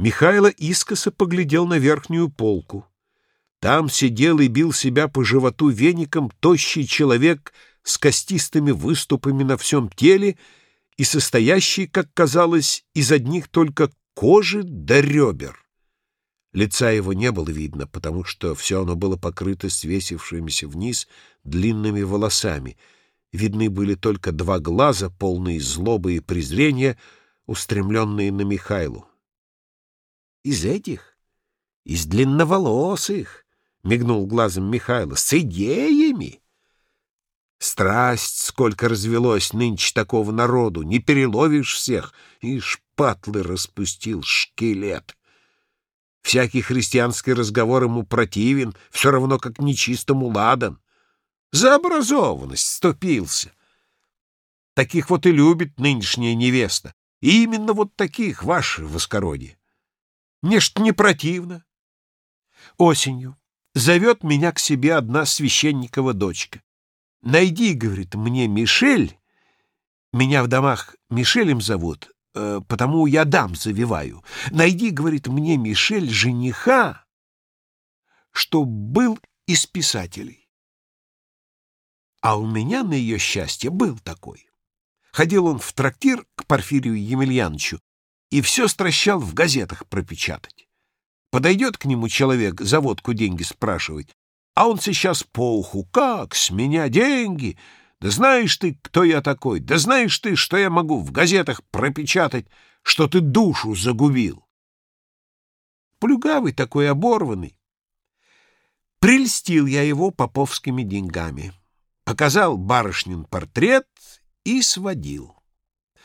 Михайло искоса поглядел на верхнюю полку. Там сидел и бил себя по животу веником тощий человек с костистыми выступами на всем теле и состоящий, как казалось, из одних только кожи до ребер. Лица его не было видно, потому что все оно было покрыто свесившимися вниз длинными волосами. Видны были только два глаза, полные злобы и презрения, устремленные на Михайлу. Из этих? Из длинноволосых, — мигнул глазом Михайло, — с идеями. Страсть, сколько развелось нынче такого народу, не переловишь всех, и шпатлы распустил шкелет. Всякий христианский разговор ему противен, все равно как нечистому ладан. За образованность ступился. Таких вот и любит нынешняя невеста. И именно вот таких, ваше воскородие. Мне ж не противно. Осенью зовет меня к себе одна священникова дочка. Найди, говорит, мне Мишель, меня в домах Мишелем зовут, э, потому я дам завиваю. Найди, говорит, мне Мишель жениха, что был из писателей. А у меня на ее счастье был такой. Ходил он в трактир к Порфирию Емельяновичу и все стращал в газетах пропечатать. Подойдет к нему человек за водку деньги спрашивать, а он сейчас по уху. Как, с меня деньги? Да знаешь ты, кто я такой? Да знаешь ты, что я могу в газетах пропечатать, что ты душу загубил? Плюгавый такой оборванный. Прельстил я его поповскими деньгами. Показал барышнин портрет и сводил.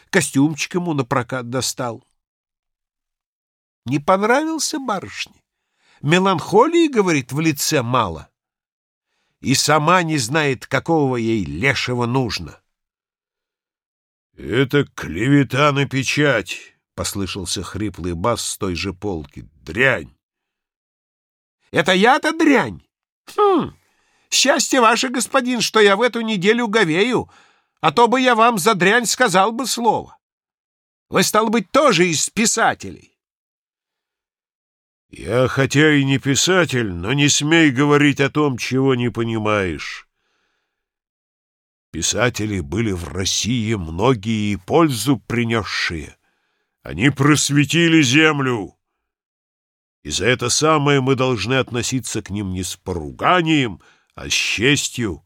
Костюмчик ему на прокат достал. Не понравился барышне? Меланхолии, говорит, в лице мало. И сама не знает, какого ей лешего нужно. — Это клевета на печать, — послышался хриплый бас с той же полки. — Дрянь! — Это я-то дрянь? Хм! Счастье ваше, господин, что я в эту неделю говею, а то бы я вам за дрянь сказал бы слово. Вы, стал быть, тоже из писателей. Я хотя и не писатель, но не смей говорить о том, чего не понимаешь. Писатели были в России многие и пользу принесшие. Они просветили землю. И за это самое мы должны относиться к ним не с поруганием, а с честью.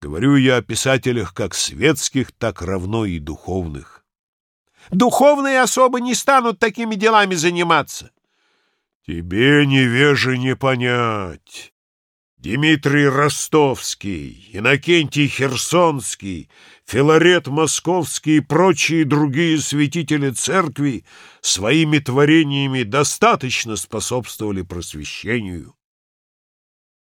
Говорю я о писателях как светских, так равно и духовных. Духовные особы не станут такими делами заниматься. Тебе, невеже, не понять. Дмитрий Ростовский, Иннокентий Херсонский, Филарет Московский и прочие другие святители церкви своими творениями достаточно способствовали просвещению.